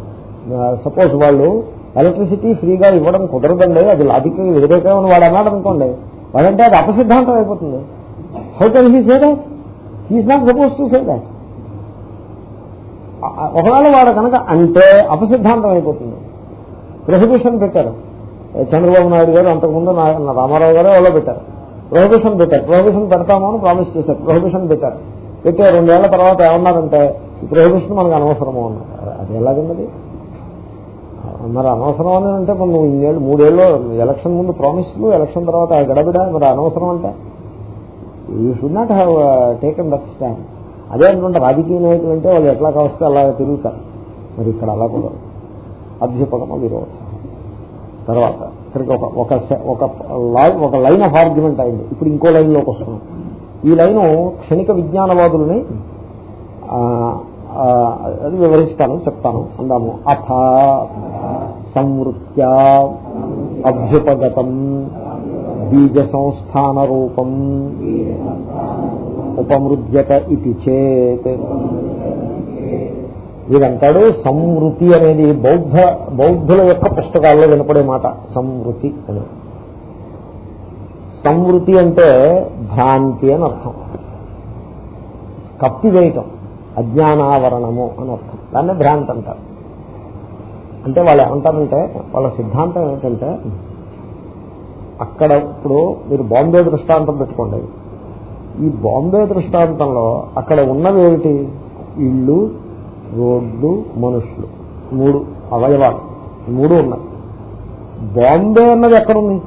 సపోజ్ వాళ్ళు ఎలక్ట్రిసిటీ ఫ్రీగా ఇవ్వడం కుదరదండి అది లాజిక్ వ్యతిరేకమని వాడు అన్నాడు అనుకోండి వాడంటే అది అపసిద్ధాంతం అయిపోతుంది. How can he say that? Is not suppose to say that ఒకవేళ వాడు కనుక అంటే అపసిద్ధాంతం అయిపోతుంది. ప్రొహిబిషన్ పెట్టారు. చంద్రబాబు నాయుడు గారు అంతకుముందు నా- రామారావు గారు ఎవరో పెట్టారు. ప్రొహిబిషన్ పెట్టారు. ప్రొహిబిషన్ పెడతాము అని ప్రామిస్ చేశారు. ప్రొహిబిషన్ పెట్టారు. పెట్టే రెండేళ్ళ తర్వాత ఏమన్నారంటే ఈ ప్రొహిబిషన్ మనకు అనవసరము అన్నారు. అది ఎలాగన్నది? మరి అనవసరం అని అంటే మరి నువ్వు ఇన్నేళ్ళు మూడేళ్ళు ఎలక్షన్ ముందు ప్రామిస్లు ఎలక్షన్ తర్వాత గడబిడ మరి అనవసరం అంటే? You should not have taken that stand అదే అనుకుంటే రాజకీయ నాయకులు అంటే వాళ్ళు ఎట్లా కావస్తే అలా తిరుగుతారు. మరి ఇక్కడ అలా కూడా అభ్యుపగమ విరోధం. తర్వాత ఇక్కడికి ఒక ఒక సె- ఒక లై- ఒక లైన్ ఆఫ్ ఆర్గ్యుమెంట్ అయింది. ఇప్పుడు ఇంకో లైన్లోకి వస్తున్నాం. ఈ లైను క్షణిక విజ్ఞానవాదులని అది వివరిస్తాను చెప్తాను. అందాము. అథ సంవృత్యా అభ్యుపగతం బీజ సంస్థాన రూపం ఉపమృద్యత ఇది చేత్. వీడంటాడు సంవృతి అనేది బౌద్ధ బౌద్ధుల యొక్క పుస్తకాల్లో వినపడే మాట సంవృతి అని. సంవృతి అంటే భ్రాంతి అని అర్థం. కప్పివేయటం అజ్ఞానావరణము అని అర్థం. దాన్ని భ్రాంతి అంటారు. అంటే వాళ్ళు ఏమంటారంటే వాళ్ళ సిద్ధాంతం ఏంటంటే అక్కడ ఇప్పుడు మీరు బాంబే దృష్టాంతం పెట్టుకోండి. ఈ బాంబే దృష్టాంతంలో అక్కడ ఉన్నవి ఏమిటి? ఇళ్ళు రోడ్లు మనుషులు. మూడు అవయవాలు. మూడు ఉన్నాయి. బాంబే అన్నది ఎక్కడుంది?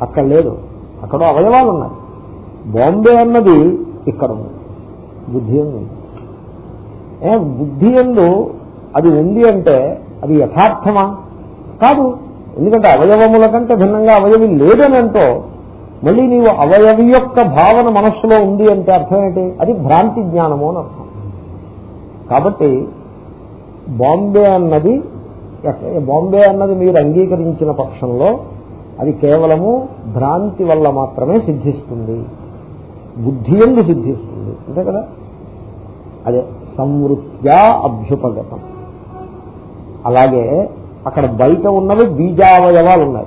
అక్కడ లేదు. అక్కడ అవయవాలు ఉన్నాయి. బాంబే అన్నది ఇక్కడ ఉంది. బుద్ధి ఎందు ఉంది బుద్ధి ఎందు అది ఉంది అంటే అది యథార్థమా? కాదు. ఎందుకంటే అవయవముల కంటే భిన్నంగా అవయవి లేదనంటో మళ్ళీ నీవు అవయవి యొక్క భావన మనస్సులో ఉంది అంటే అర్థం ఏంటి? అది భ్రాంతి జ్ఞానము అని అర్థం. కాబట్టి బాంబే అన్నది బాంబే అన్నది మీరు అంగీకరించిన పక్షంలో అది కేవలము భ్రాంతి వల్ల మాత్రమే సిద్ధిస్తుంది. బుద్ధి ఎందు సిద్ధిస్తుంది. అంతే కదా? అదే సంవృత్యా అభ్యుపగతం. అలాగే అక్కడ బయట ఉన్నవి బీజావయవాలు ఉన్నాయి.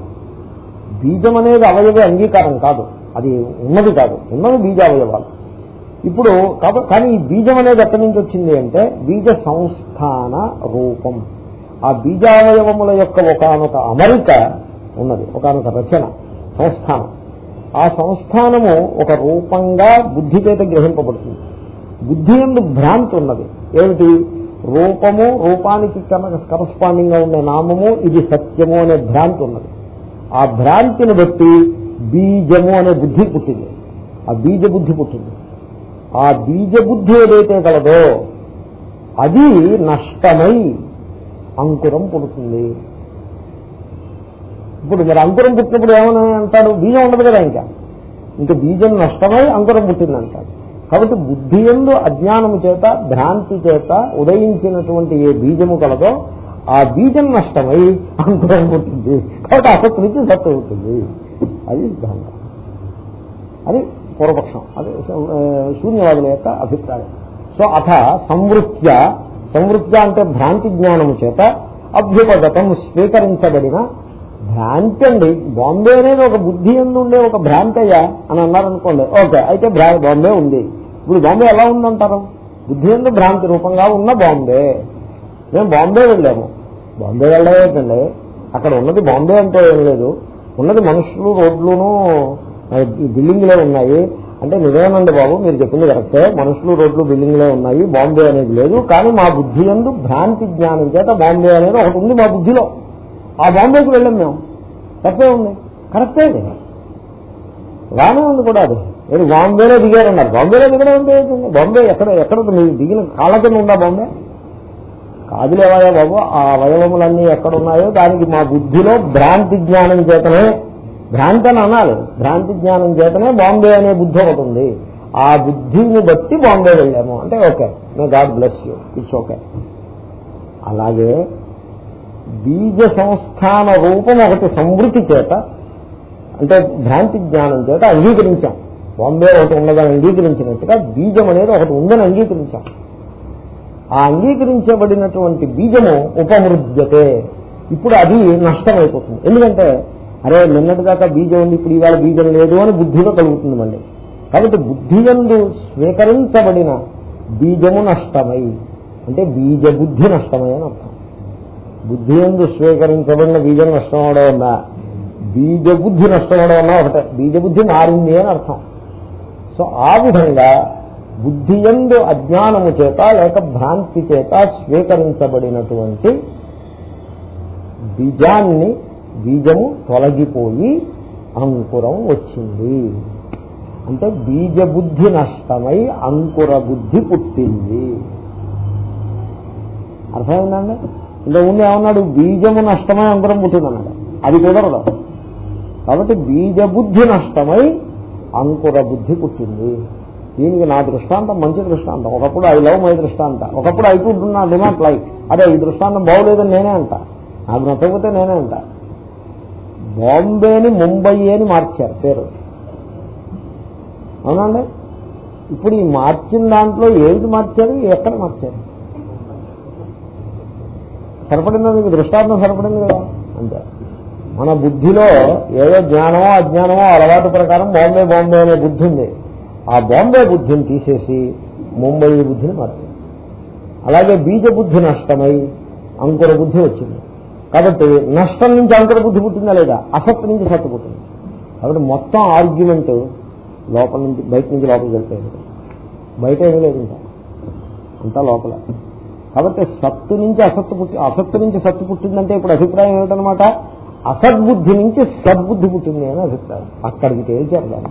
బీజం అనేది అవయవ అంగీకారం కాదు. అది ఉన్నది కాదు. ఉన్నది బీజావయవాలు. ఇప్పుడు కానీ ఈ బీజం అనేది ఎక్కడి నుంచి వచ్చింది అంటే బీజ సంస్థాన రూపం. ఆ బీజావయవముల యొక్క ఒకనొక అమరిక ఉన్నది. ఒకనొక రచన సంస్థానం. ఆ సంస్థానము ఒక రూపంగా బుద్ధి చేత గ్రహింపబడుతుంది. బుద్ధి ఎందు భ్రాంతి ఉన్నది. ఏమిటి? రూపము రూపానికి కరస్పాండింగ్గా ఉండే నామము ఇది సత్యము అనే భ్రాంతి ఉన్నది. ఆ భ్రాంతిని బట్టి బీజము అనే బుద్ధి పుట్టింది. ఆ బీజ బుద్ధి పుట్టింది. ఆ బీజ బుద్ధి ఏదైతే కలదో అది నష్టమై అంకురం పుడుతుంది. ఇప్పుడు మరి అంకురం పుట్టినప్పుడు ఏమని అంటాడు? బీజం ఉండదు కదా ఇంకా. ఇంకా బీజం నష్టమై అంకురం పుట్టింది అంటాడు కాబట్టి బుద్ధి ఎందు అజ్ఞానము చేత భ్రాంతి చేత ఉదయించినటువంటి ఏ బీజము కలదో ఆ బీజం నష్టమై అంతరం పుట్టింది కాబట్టి అసలు నుంచి సత్తు అవుతుంది అది సిద్ధాంతం అది పూర్వపక్షం. అది శూన్యవాదుల యొక్క అభిప్రాయం. సో అథ సంవృత్య. సంవృత్య అంటే భ్రాంతి జ్ఞానము చేత అభ్యుపగతం స్వీకరించబడిన భ్రాంతి అండి. బాంబే అనేది ఒక బుద్ధి ఎందు ఉండే ఒక భ్రాంతయ్యా అని అన్నారనుకోండి. ఓకే అయితే బాంబే ఉంది. ఇప్పుడు బాంబే ఎలా ఉందంటారు? బుద్ధి ఎందు భ్రాంతి రూపంగా ఉన్న బాంబే. మేము బాంబే వెళ్ళాము. బాంబే వెళ్ళలేదండి అక్కడ ఉన్నది బాంబే అంటే ఏం లేదు. ఉన్నది మనుషులు రోడ్లును బిల్డింగ్లే ఉన్నాయి. అంటే నిజమేనండి బాబు మీరు చెప్పింది కరెక్టే. మనుషులు రోడ్లు బిల్డింగ్లే ఉన్నాయి. బాంబే అనేది లేదు. కానీ మా బుద్ధి ఎందు భ్రాంతి జ్ఞానం చేత బాంబే అనేది ఒకటి ఉంది మా బుద్ధిలో. ఆ బాంబేకి వెళ్ళాం మేము. తప్పే ఉంది. కరెక్టే అది. రానే ఉంది కూడా అది. మీరు బాంబేలో దిగారన్నారు. బాంబేలో దిగడం అంటే ఏంటండి? బాంబే ఎక్కడ ఎక్కడ మీరు దిగిన కాళ్ళ కింద ఉందా బాంబే? కాదులేవాయా బాబు? ఆ అవయవములన్నీ ఎక్కడున్నాయో దానికి మా బుద్ధిలో భ్రాంతి జ్ఞానం చేతనే భ్రాంతి అని అనాలి. భ్రాంతి జ్ఞానం చేతనే బాంబే అనే బుద్ధి ఒకటి ఉంది. ఆ బుద్ధిని బట్టి బాంబే వెళ్ళాము. అంటే okay. May God bless you. It's okay. అలాగే బీజ సంస్థాన రూపం ఒకటి సమృద్ధి చేత అంటే భ్రాంతి జ్ఞానం చేత అంగీకరించాం. బాంబే ఒకటి ఉన్నదని అంగీకరించినట్టుగా బీజం అనేది ఒకటి ఉందని అంగీకరించాం. ఆ అంగీకరించబడినటువంటి బీజము ఉపమృద్యతే. ఇప్పుడు అది నష్టమైపోతుంది. ఎందుకంటే అరే నిన్నటి దాకా బీజం ఉంది ఇప్పుడు ఇవాళ బీజం లేదు అని బుద్ధిలో కలుగుతుంది మళ్ళీ. కాబట్టి బుద్ధి ఎందు స్వీకరించబడిన బీజము నష్టమై అంటే బీజ బుద్ధి నష్టమై అని అర్థం. బుద్ధి ఎందు స్వీకరించబడిన బీజం నష్టం అవడం వల్ల బీజ బుద్ధి నష్టం అవడం వల్ల ఒకటే. బీజబుద్ధి మారింది అని అర్థం. సో ఆ విధంగా బుద్ధి ఎందు అజ్ఞానము చేత లేక భ్రాంతి చేత స్వీకరించబడినటువంటి బీజాన్ని బీజము తొలగిపోయి అంకురం వచ్చింది. అంటే బీజ బుద్ధి నష్టమై అంకుర బుద్ధి పుట్టింది. అర్థమైందండి? ఇంతకుముందు ఉండి ఏమన్నాడు? బీజము నష్టమై అంకురం పుట్టిందన్నాడు. అది కుదరదు కాబట్టి బీజ బుద్ధి నష్టమై అంకుర బుద్ధి పుట్టింది. దీనికి నా దృష్టాంతం మంచి దృష్టాంతం. ఒకప్పుడు ఐ లవ్ మై దృష్టాంత. ఒకప్పుడు ఐ టు నా డి నాట్ లైక్. అదే ఈ దృష్టాంతం బాగోలేదని నేనే అంట. నాకు నచ్చకపోతే నేనే అంట. బాంబేని ముంబై అని మార్చారు పేరు. అవునండి ఇప్పుడు ఈ మార్చిన దాంట్లో ఏది మార్చారు? ఎక్కడ మార్చారు? సరిపడిందా? మీకు దృష్టాంతం సరిపడింది కదా? అంతే. మన బుద్ధిలో ఏదో జ్ఞానమో అజ్ఞానమో అలవాటు ప్రకారం బాంబే బాంబే అనే బుద్ధి ఉంది. ఆ బాంబే బుద్ధిని తీసేసి ముంబై బుద్ధిని మార్చింది అలాగే బీజ బుద్ధి నష్టమై అంకుర బుద్ధి వచ్చింది. కాబట్టి నష్టం నుంచి అంకుర బుద్ధి పుట్టిందా లేదా? అసత్ నుంచి సత్తు పుట్టింది. కాబట్టి మొత్తం ఆర్గ్యుమెంట్ లోపల నుంచి బయట నుంచి లోపలికి వెళ్తాయి బయట ఏమీ లేదు ఇంకా అంతా లోపల. కాబట్టి సత్తు నుంచి అసత్తు పుట్టి అసత్తు నుంచి సత్తు పుట్టిందంటే ఇప్పుడు అభిప్రాయం ఏమిటనమాట అసద్బుద్ధి నుంచి సద్బుద్ధి పుట్టింది అని అభిప్రాయం. అక్కడికి తేల్చారు దాన్ని.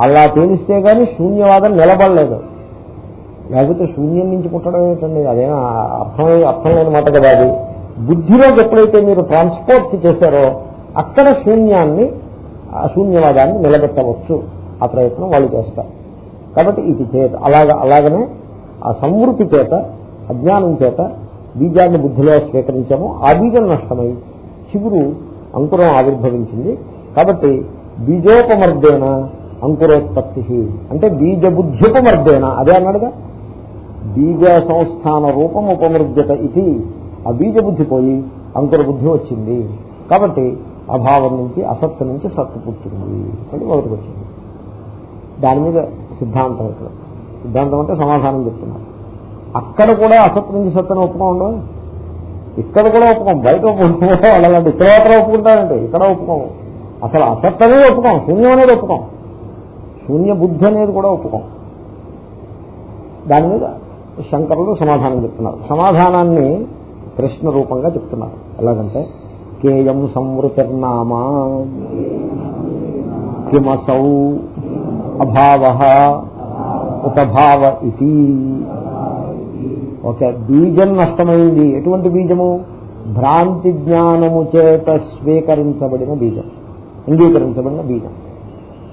అలా తేలిస్తే కానీ శూన్యవాదం నిలబడలేదు. లేకపోతే శూన్యం నుంచి పుట్టడం ఏంటండి అదేం అర్థం అర్థం లేని మాట కదా అది. బుద్ధిలోకి ఎప్పుడైతే మీరు ట్రాన్స్పోర్ట్ చేశారో అక్కడ శూన్యాన్ని శూన్యవాదాన్ని నిలబెట్టవచ్చు. ఆ ప్రయత్నం వాళ్ళు చేస్తారు. కాబట్టి ఇది చేత అలాగ అలాగనే ఆ సంవృతి చేత అజ్ఞానం చేత బీజాన్ని బుద్ధిలో స్వీకరించాము. ఆ బీజం నష్టమై చిగురు అంకురం ఆవిర్భవించింది. కాబట్టి బీజోపమర్దేన అంకురోత్పత్తి. అంటే బీజ బుద్ధ్యుపమర్దేన అదే అన్నాడుగా? బీజ సంస్థాన రూపం ఉపమృద్యత ఇది. ఆ బీజ బుద్ధి పోయి అంకుర బుద్ధి వచ్చింది. కాబట్టి అభావం నుంచి అసత్తు నుంచి సత్తు పుట్టింది. అని మొదటికి వచ్చింది దాని మీద సిద్ధాంతం ఇక్కడ. సిద్ధాంతం అంటే సమాధానం చెప్తున్నారు అక్కడ కూడా అసత్ నుంచి సత్తుని ఉండవు ఇక్కడ కూడా ఒప్పుకోం బయట ఒప్పుకోవడం అలాంటి ఇక్కడ మాత్రం ఒప్పుకుంటారంటే ఇక్కడ ఒప్పుకోం అసలు అసత్ అనేది ఒప్పుకోం శూన్యం అనేది ఒప్పుకోం శూన్య బుద్ధి అనేది కూడా ఒప్పుకోం దాని మీద శంకరులు సమాధానం చెప్తున్నారు. సమాధానాన్ని ప్రశ్న రూపంగా చెప్తున్నారు. ఎలాగంటే కేయం సంవృతిర్నామా కిమసౌ అభావ ఉతభావ ఇది ఓకే బీజం నష్టమైంది. ఎటువంటి బీజము? భ్రాంతి జ్ఞానము చేత స్వీకరించబడిన బీజం. అంగీకరించబడిన బీజం.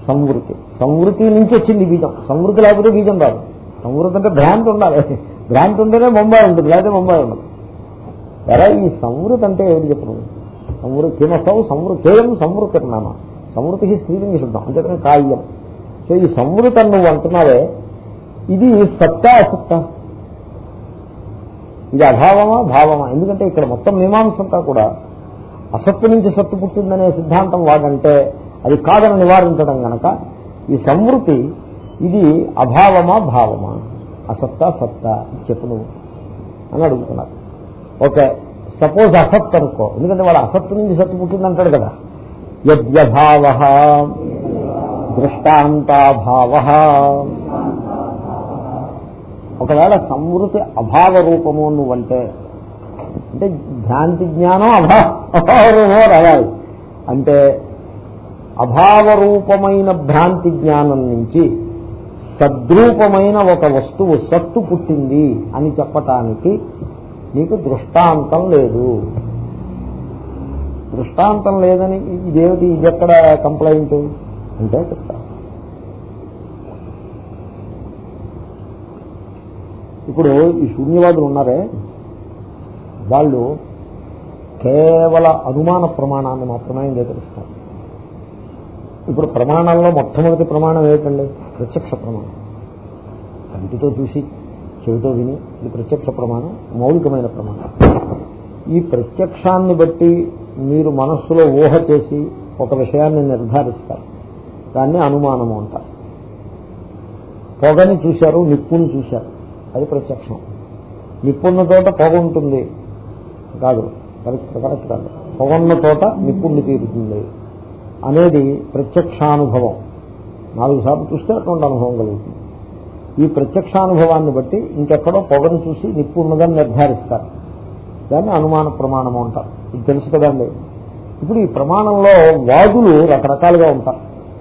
సంవృతి సంవృతి నుంచి వచ్చింది బీజం. సంవృతి లేకపోతే బీజం రాదు. సంవృతి అంటే భ్రాంతి ఉండాలి. భ్రాంతి ఉంటేనే బొంబాయి ఉంటుంది లేకపోతే బొంబాయి ఉండదు. ఎలా ఈ సంవృతి అంటే ఏమిటి చెప్పను సంవృతి కిమసౌ సంవృతి కేవలం సంవృతి నామ సంవృతికి స్త్రీలింగి శుద్ధం అంతేకాని కాయ్యం. సో ఈ సంవృతం నువ్వు అంటున్నావే ఇది సత్తా అసత్తా ఇది అభావమా? భావమా? ఎందుకంటే ఇక్కడ మొత్తం మీమాంసంతా కూడా అసత్తు నుంచి సత్తు పుట్టిందనే సిద్ధాంతం వాడంటే అది కాదని నివారించడం గనక ఈ సంవృతి ఇది అభావమా భావమా? అసత్తా సత్తా చెప్పు నువ్వు అని అడుగుతున్నారు. ఓకే సపోజ్ అసత్ అనుకో. ఎందుకంటే వాడు అసత్తు నుంచి సత్తు పుట్టిందంటాడు కదా. యద్యభావ దృష్టాంతాభావ. ఒకవేళ సంవృతి అభావ రూపము నువ్వంటే అంటే భ్రాంతి జ్ఞానం అభా అభావ రూపం రావాలి అంటే అభావ రూపమైన భ్రాంతి జ్ఞానం నుంచి సద్రూపమైన ఒక వస్తువు సత్తు పుట్టింది అని చెప్పటానికి నీకు దృష్టాంతం లేదు. దృష్టాంతం లేదని ఇదేమిటి? ఇది ఎక్కడ కంప్లైంట్? అంటే చెప్తా. ఇప్పుడు ఈ శూన్యవాదులు ఉన్నారే? వాళ్ళు కేవల అనుమాన ప్రమాణాన్ని మాత్రమే అంగీకరిస్తారు. ఇప్పుడు ప్రమాణాల్లో మొట్టమొదటి ప్రమాణం ఏమిటండి? ప్రత్యక్ష ప్రమాణం. కంటితో చూసి చెవితో విని ఇది ప్రత్యక్ష ప్రమాణం మౌలికమైన ప్రమాణం. ఈ ప్రత్యక్షాన్ని బట్టి మీరు మనస్సులో ఊహ చేసి ఒక విషయాన్ని నిర్ధారిస్తారు. దాన్ని అనుమానము అంటారు. పొగని చూశారు నిప్పుని చూశారు. అది ప్రత్యక్షం. నిప్పున్న తోట పొగ ఉంటుంది. కాదు కరెక్ట్ కాదు. పొగన్న తోట నిప్పుండి తీరుతుంది. అనేది ప్రత్యక్షానుభవం. నాలుగు సార్లు చూస్తే అటువంటి అనుభవం కలుగుతుంది. ఈ ప్రత్యక్షానుభవాన్ని బట్టి ఇంకెక్కడో పొగను చూసి నిప్పు ఉన్నదని నిర్ధారిస్తారు. దాన్ని అనుమాన ప్రమాణము అంటారు. ఇది తెలుసు కదండి. ఇప్పుడు ఈ ప్రమాణంలో వాదులు రకరకాలుగా ఉంటారు.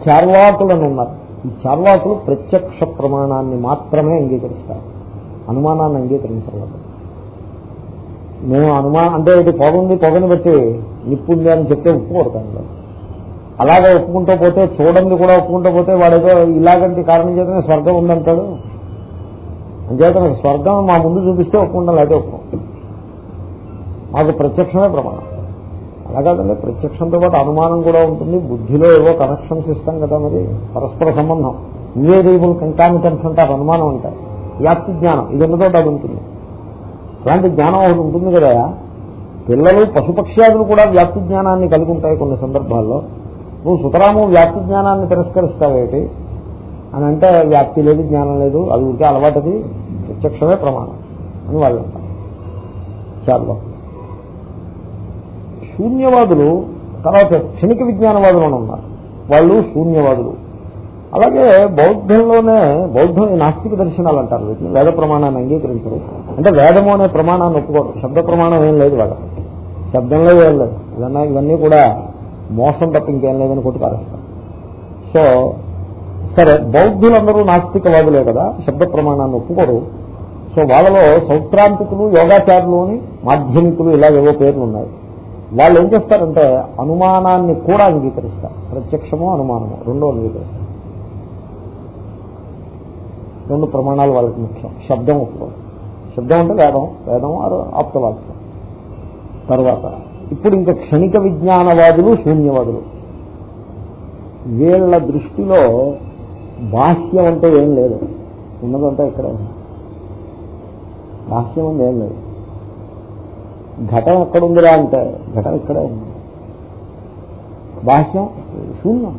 చార్వాకులను ఉన్నారు. ఈ చార్వాకులు ప్రత్యక్ష ప్రమాణాన్ని మాత్రమే అంగీకరిస్తారు. అనుమానాన్ని అంగీకరించలేదు. మేము అనుమానం అంటే ఇది పొగంది పొగని బట్టి నిప్పుంది అని చెప్తే ఒప్పుకోరు దానిలో. అలాగే ఒప్పుకుంటూ పోతే చూడండి కూడా ఒప్పుకుంటూ పోతే వాడేదో ఇలాగంటి కారణం చేతనే స్వర్గం ఉందంటాడు. అంచేత స్వర్గం మా ముందు చూపిస్తే ఒప్పుకుంటాం లేకపోతే ఒప్పుకోం. మాకు ప్రత్యక్షమే ప్రమాణం. అలా కాదండి ప్రత్యక్షంతో పాటు అనుమానం కూడా ఉంటుంది. బుద్ధిలో ఏవో కనెక్షన్స్ ఇస్తాం కదా మరి పరస్పర సంబంధం. ఇన్వేరియబుల్ కంకామిటెన్స్ అంటారు అనుమానం అంటారు. వ్యాప్తి జ్ఞానం. ఇది ఉన్నతో అది ఉంటుంది. అలాంటి జ్ఞానం ఒకటి ఉంటుంది కదా. పిల్లలు పశుపక్ష్యాదులు కూడా వ్యాప్తి జ్ఞానాన్ని కలిగి ఉంటాయి కొన్ని సందర్భాల్లో. నువ్వు సుతరాము వ్యాప్తి జ్ఞానాన్ని తిరస్కరిస్తావేటి అని అంటే వ్యాప్తి లేదు జ్ఞానం లేదు. అది ఉంటే అలవాటుది. ప్రత్యక్షమే ప్రమాణం అని వాళ్ళు అంటారు. చాలా. శూన్యవాదులు తర్వాత క్షణిక విజ్ఞానవాదులు అని ఉన్నారు. వాళ్ళు శూన్యవాదులు. అలాగే బౌద్ధంలోనే బౌద్ధం నాస్తిక దర్శనాలు అంటారు వీటిని వేద ప్రమాణాన్ని అంగీకరించరు. అంటే వేదము అనే ప్రమాణాన్ని ఒప్పుకోరు. శబ్ద ప్రమాణం ఏం లేదు వాళ్ళ శబ్దంలో ఏం లేదు. ఇవన్నీ ఇవన్నీ కూడా మోసం తప్ప ఇంకేం లేదని కొట్టి పారేస్తారు. సో సరే బౌద్ధులందరూ నాస్తికవాదులే కదా శబ్ద ప్రమాణాన్ని ఒప్పుకోరు. సో వాళ్ళలో సౌత్రాంతికులు యోగాచారులు అని మాధ్యమికులు ఇలా ఏవో పేర్లు ఉన్నాయి. వాళ్ళు ఏం చేస్తారంటే అనుమానాన్ని కూడా అంగీకరిస్తారు. ప్రత్యక్షము అనుమానము రెండో అంగీకరిస్తారు. రెండు ప్రమాణాలు వాళ్ళకి ముఖ్యం. శబ్దం ఒప్పుకోరు శబ్దం అంటే వేదం. వేదం ఆరు ఆప్తవాక్యం. తర్వాత ఇప్పుడు ఇంకా క్షణిక విజ్ఞానవాదులు శూన్యవాదులు. వీళ్ళ దృష్టిలో బాహ్యం అంటే ఏం లేదు. ఉన్నదంతా ఇక్కడ. బాహ్యం అంటే ఏం లేదు. ఘటం ఎక్కడుందిరా అంటే ఘటం ఇక్కడే ఉంది. బాహ్యం శూన్యం.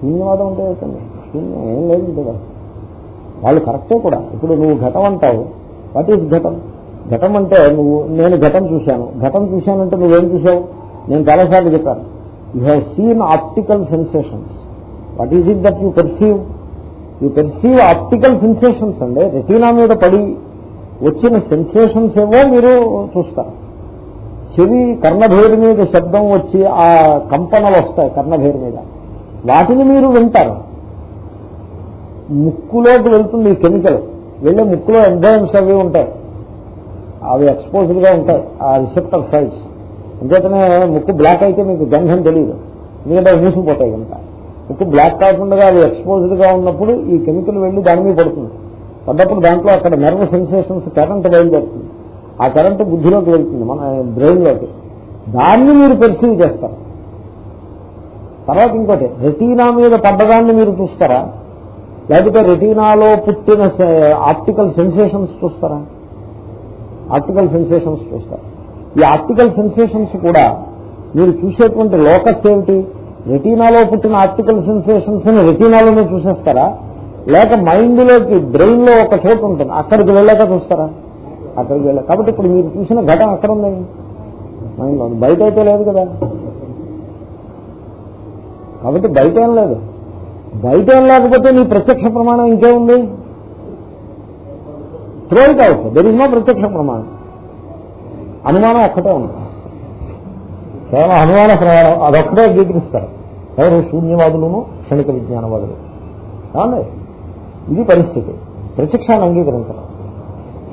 శూన్యవాదం అంటే ఏంటండి శూన్యం ఏం లేదు ఇంతగా వాళ్ళు కరెక్టే కూడా. ఇప్పుడు నువ్వు ఘటం అంటావు. వాట్ ఈస్ ఘటం? ఘటం అంటే నువ్వు నేను ఘటం చూశాను. ఘటం చూశానంటే నువ్వేం చూసావు నేను చాలాసార్లు చెప్పాను. You have seen optical sensations what is it that you perceive you perceive optical sensations అండి రెటీనా మీద పడి వచ్చిన సెన్సేషన్స్ ఏవో మీరు చూస్తారు. చెవి కర్ణభేరు మీద శబ్దం వచ్చి ఆ కంపనలు వస్తాయి కర్ణభేరు మీద. వాటిని మీరు వింటారు. ముక్కులోకి వెళ్తుంది ఈ కెమికల్. వెళ్ళే ముక్కులో ఎంజైమ్స్ అవి ఉంటాయి. అవి ఎక్స్పోజ్డ్గా ఉంటాయి. ఆ రిసెప్టర్ సైజ్ అంచేతనే ముక్కు బ్లాక్ అయితే మీకు గంధం తెలియదు ఎందుకంటే అవి మూసిపోతాయి కనుక. ముక్కు బ్లాక్ కాకుండా అవి ఎక్స్పోజ్డ్గా ఉన్నప్పుడు ఈ కెమికల్ వెళ్ళి దాని మీద పడుతుంది. పడ్డప్పుడు దాంట్లో అక్కడ నర్వ్ సెన్సేషన్స్ కరెంట్ బయలుదేరుతుంది. ఆ కరెంట్ బుద్ధిలోకి వెళ్తుంది మన బ్రెయిన్లోకి దాన్ని మీరు పెర్సీవ్ చేస్తారు. తర్వాత ఇంకోటి రెటీనా మీద పడ్డదాన్ని మీరు చూస్తారా? లేకపోతే రెటీనాలో పుట్టిన ఆప్టికల్ సెన్సేషన్స్ చూస్తారా? ఆప్టికల్ సెన్సేషన్స్ చూస్తారు. ఈ ఆప్టికల్ సెన్సేషన్స్ కూడా మీరు చూసేటువంటి లోకస్ ఏమిటి? రెటీనాలో పుట్టిన ఆప్టికల్ సెన్సేషన్స్ని రెటీనాలోనే చూసేస్తారా? లేక మైండ్లోకి బ్రెయిన్లో ఒక చోటు ఉంటుంది అక్కడికి వెళ్ళాక చూస్తారా? అక్కడికి వెళ్ళాక. కాబట్టి ఇప్పుడు మీరు చూసిన ఘటన అక్కడ ఉంది. మైండ్లో బయట అయితే లేదు కదా. కాబట్టి బయట ఏం లేదు. బయట ఏం లేకపోతే నీ ప్రత్యక్ష ప్రమాణం ఇంకేముంది? Throw it out there is no ప్రత్యక్ష ప్రమాణం. అనుమానం ఒక్కటే ఉంది. కేవలం అనుమాన ప్రమాణం అదొక్కటే అంగీకరిస్తారు. ఎవరు? శూన్యవాదులను క్షణిక విజ్ఞానవాదులు. కావండి ఇది పరిస్థితి. ప్రత్యక్షాన్ని అంగీకరించడం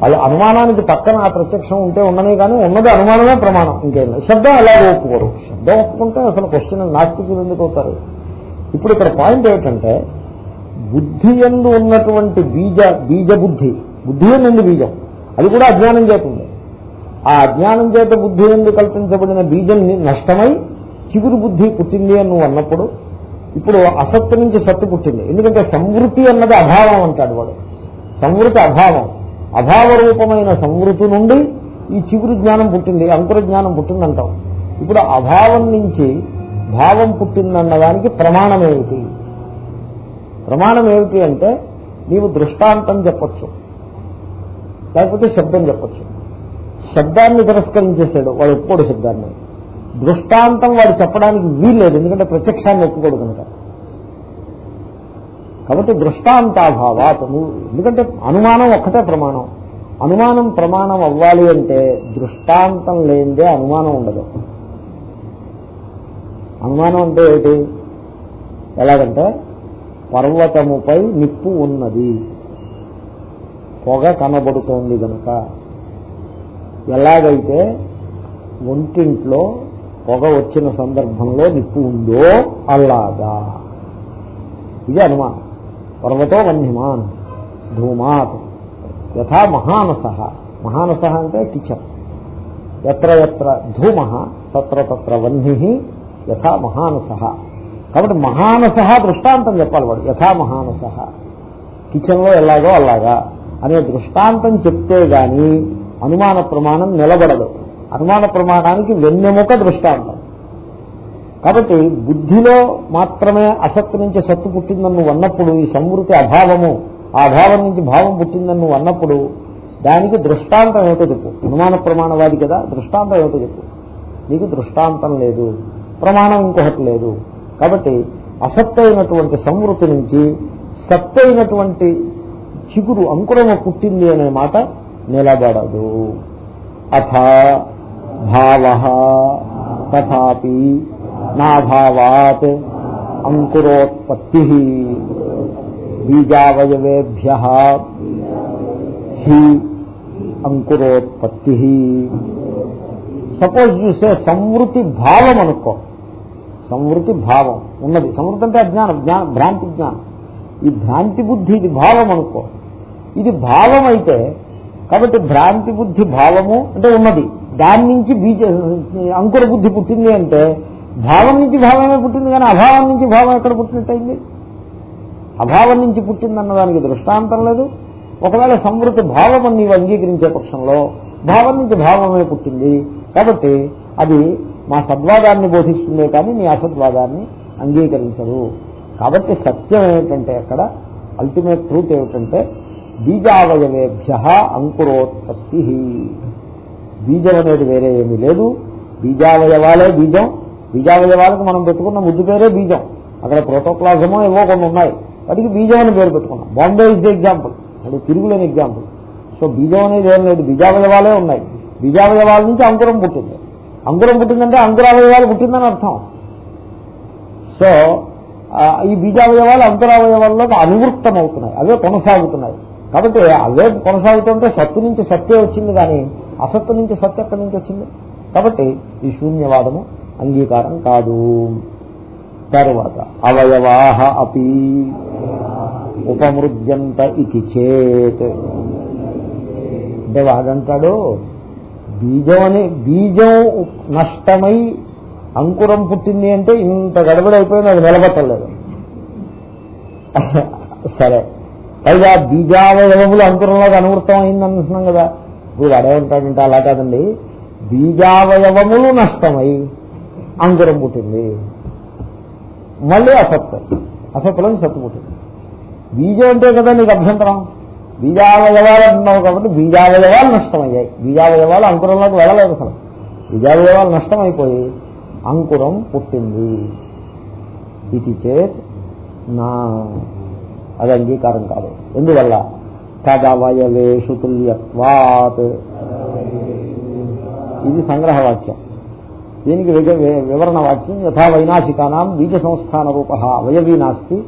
వాళ్ళు అనుమానానికి పక్కన ఆ ప్రత్యక్షం ఉంటే ఉండనే కానీ ఉన్నది అనుమానమే ప్రమాణం. ఇంకేం లేదు. శబ్దం అలాగే ఒప్పుకోరు. శబ్దం ఒప్పుకుంటే అసలు క్వశ్చన్ నాస్తికులు ఎందుకు అవుతారు? ఇప్పుడు ఇక్కడ పాయింట్ ఏంటంటే బుద్ధి ఎందు ఉన్నటువంటి బీజ బీజ బుద్ధి బుద్ధి ఎందు బీజం. అది కూడా అజ్ఞానం చేత ఉంది. ఆ అజ్ఞానం చేత బుద్ధి ఎందు కల్పించబడిన బీజం నష్టమై చిగురు బుద్ధి పుట్టింది అని నువ్వు అన్నప్పుడు ఇప్పుడు అసత్తు నుంచి సత్తు పుట్టింది. ఎందుకంటే సంవృతి అన్నది అభావం అంటాడు వాడు. సంవృతి అభావం. అభావ రూపమైన సంవృతి నుండి ఈ చిగురు జ్ఞానం పుట్టింది అంకుర జ్ఞానం పుట్టిందంటాం. ఇప్పుడు అభావం నుంచి భావం పుట్టిందన్న దానికి ప్రమాణం ఏమిటి ప్రమాణం ఏమిటి అంటే నీవు దృష్టాంతం చెప్పచ్చు. లేకపోతే శబ్దం చెప్పచ్చు. శబ్దాన్ని తిరస్కరించేశాడు. వాడు ఒప్పుకోడు శబ్దాన్ని. దృష్టాంతం వాడు చెప్పడానికి వీల్లేదు. ఎందుకంటే ప్రత్యక్షాన్ని ఒప్పుకోడు కనుక. కాబట్టి దృష్టాంతాభావాత్. నువ్వు ఎందుకంటే అనుమానం ఒక్కటే ప్రమాణం. అనుమానం ప్రమాణం అవ్వాలి అంటే దృష్టాంతం లేనిదే అనుమానం ఉండదు. అనుమానం అంటే ఏంటి ఎలాగంటే పర్వతముపై నిప్పు ఉన్నది. పొగ కనబడుతోంది కనుక ఎలాగైతే ఒంటింట్లో పొగ వచ్చిన సందర్భంలో నిప్పు ఉందో అలాగా. ఇది అనుమానం. పర్వతో వన్యమాన్ ధూమాత్ యథా మహానస. మహానస అంటే కిచెన్ ఎత్ర ఎత్ర ధూమ తత్ర తత్ర వన్హి యథా మహానస. కాబట్టి మహానస దృష్టాంతం చెప్పాలి వాడు. యథా మహానస. కిచెన్లో ఎలాగో అలాగా. అనే దృష్టాంతం చెప్తే గాని అనుమాన ప్రమాణం నిలబడదు. అనుమాన ప్రమాణానికి వెన్నెముక దృష్టాంతం. కాబట్టి బుద్ధిలో మాత్రమే అసత్తు నుంచి సత్తు పుట్టిందని నువ్వు అన్నప్పుడు ఈ సంవృతి అభావము ఆ అభావం నుంచి భావం పుట్టిందని నువ్వు అన్నప్పుడు దానికి దృష్టాంతం ఏమిటో చెప్పు. అనుమాన ప్రమాణవాది కదా దృష్టాంతం ఏమిటో చెప్పు. నీకు దృష్టాంతం లేదు. ప్రమాణం ఇంకొకటి లేదు కాబట్టి అసత్తైనటువంటి సంవృతి నుంచి సత్తైనటువంటి చిగురు అంకురము పుట్టింది అనే మాట నిలబడదు. అథ భావ తథాపి నాభావాత్ అంకురోత్పత్తి బీజావయవేభ్య హి అంకురోత్పత్తి సపోజ్ చూసే సంవృతి భావం అనుకో. సంవృతి భావం ఉన్నది. సంవృతి అంటే అజ్ఞానం జ్ఞానం భ్రాంతి జ్ఞానం. ఈ భ్రాంతి బుద్ధి ఇది భావం అనుకో. ఇది భావం అయితే కాబట్టి భ్రాంతి బుద్ధి భావము అంటే ఉన్నది. దాని నుంచి బీజ అంకుర బుద్ధి పుట్టింది అంటే భావం నుంచి భావమే పుట్టింది కానీ అభావం నుంచి భావం ఎక్కడ పుట్టినట్టయింది? అభావం నుంచి పుట్టిందన్న దానికి దృష్టాంతం లేదు. ఒకవేళ సంవృతి భావం నీవు అంగీకరించే పక్షంలో భావం నుంచి భావమే పుట్టింది. కాబట్టి అది మా సద్వాదాన్ని బోధిస్తుందే కానీ మీ అసద్వాదాన్ని అంగీకరించదు. కాబట్టి సత్యం ఏమిటంటే అక్కడ అల్టిమేట్ ట్రూత్ ఏమిటంటే బీజావయవేభ్య అంకురోత్పత్తి. బీజం అనేది వేరే ఏమీ లేదు. బీజావయవాలే బీజం. బీజావయవాలకు మనం పెట్టుకున్న ముద్దు పేరే బీజం. అక్కడ ప్రోటోప్లాజమో ఏవో కొన్ని ఉన్నాయి. వాటికి బీజం అని పేరు పెట్టుకున్నాం. బాంబే ఇస్ ది ఎగ్జాంపుల్ అది తిరుగులేని ఎగ్జాంపుల్ సో బీజం అనేది ఏం లేదు. బీజావయవాలే ఉన్నాయి. బీజావయవాల నుంచి అంకురం పుట్టింది. అంకురం పుట్టిందంటే అంకురావయవాలు పుట్టిందని అర్థం. సో ఈ బీజావయవాలు అంకురావయవాల్లోకి అనువృత్తం అవుతున్నాయి అవే కొనసాగుతున్నాయి. కాబట్టి అవే కొనసాగుతుంటే సత్తు నుంచి సత్తే వచ్చింది కానీ అసత్తు నుంచి సత్తు ఎక్కడి నుంచి వచ్చింది? కాబట్టి ఈ శూన్యవాదము అంగీకారం కాదు. తరువాత అవయవాహ అపి ఉపమృద్యంత ఇది చేత్. అంటే వాడంటాడు బీజం అని బీజం నష్టమై అంకురం పుట్టింది అంటే ఇంత గడబడైపోయింది అది నిలబట్టలేదు సరే. పైగా బీజావయవములు అంకురంలోకి అనువృతం అయిందంటున్నాం కదా. ఇప్పుడు అడేమంటాడంటే అలా కాదండి. బీజావయవములు నష్టమై అంకురం పుట్టింది. మళ్ళీ అసత్తు అసత్తులని సత్తు పుట్టింది. బీజం అంటే కదా నీకు అభ్యంతరం? బీజావయవాలు అంటున్నావు కాబట్టి బీజావయవాలు నష్టమయ్యాయి. బీజావయవాలు అంకురంలోకి వెళ్ళలేదు అసలు. బీజావయవాలు నష్టమైపోయి అంకురం పుట్టింది. ఇది చేత్ నా అది అంగీకారం కాదు. ఎందువల్ల? తదవయవేషు తుల్యత్వాత్. ఇది సంగ్రహ వాక్యం దీనికి వివరణ వాక్యం యథా వైనాశికానాం బీజ సంస్థాన రూప. అవయవీ నాస్తి.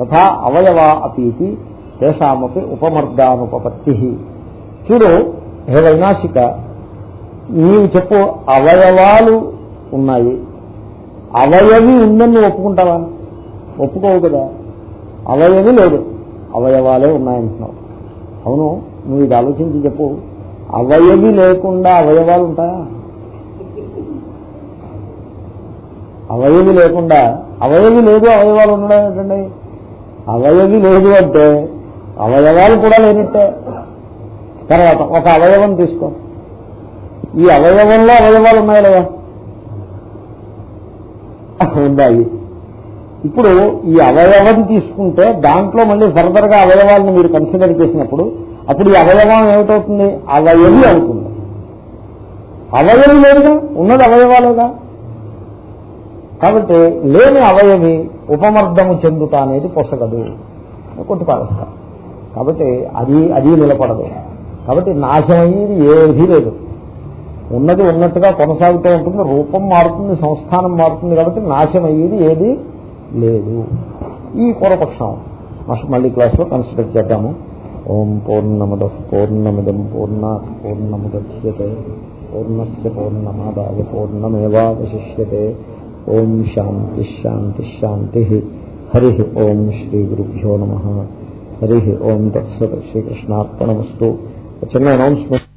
తథా అవయవా అపీతి. తేషామపి ఉపమర్దానుపపత్తి. చూడు హే వైనాశిక నీవు చెప్పు అవయవాలు ఉన్నాయి. అవయవి ఉందని నువ్వు ఒప్పుకుంటావా? ఒప్పుకోవు కదా. అవయవి లేదు. అవయవాలే ఉన్నాయంటున్నావు. అవును నువ్వు ఇది ఆలోచించి చెప్పు. అవయవి లేకుండా అవయవాలు ఉంటాయా? అవయవి లేకుండా అవయవి లేదు అవయవాలు ఉండడం ఏంటండి? అవయవి లేదు అంటే అవయవాలు కూడా లేనట్టే. తర్వాత ఒక అవయవం తీసుకో. ఈ అవయవంలో అవయవాలు ఉన్నాయి లేదా ఉన్నాయి ఇప్పుడు ఈ అవయవం తీసుకుంటే దాంట్లో మళ్ళీ ఫర్దర్గా అవయవాలను మీరు కన్సిడర్ చేసినప్పుడు అప్పుడు ఈ అవయవం ఏమిటవుతుంది? అవయవి అవుతుంది. అవయవి లేదుగా? ఉన్నది అవయవాలేగా? కాబట్టి లేని అవయవి ఉపమర్దము చెందుతా అనేది పొసగదు కొట్టుపారేస్తాను కాబట్టి అది అది నిలబడదు. కాబట్టి నాశనం ఏది లేదు. ఉన్నది ఉన్నట్టుగా కొనసాగుతూ ఉంటుంది రూపం మారుతుంది సంస్థానం మారుతుంది కాబట్టి నాశనం అయ్యేది ఏది లేదు. ఈ పూర్వపక్షం. మళ్ళీ క్లాస్లో కన్సిడర్ చేద్దాము. ఓం పూర్ణముద పూర్ణమిదం పూర్ణ పూర్ణముద్యతే పూర్ణస్ పూర్ణమాదాయ పూర్ణమేవాశిష్యతే ఓం శాంతి శాంతి శాంతి. హరి ఓం శ్రీ గురుభ్యో నమ. హరి ఓం తత్సత్ శ్రీకృష్ణార్పణమస్తు. చిన్న అనౌన్స్మెంట్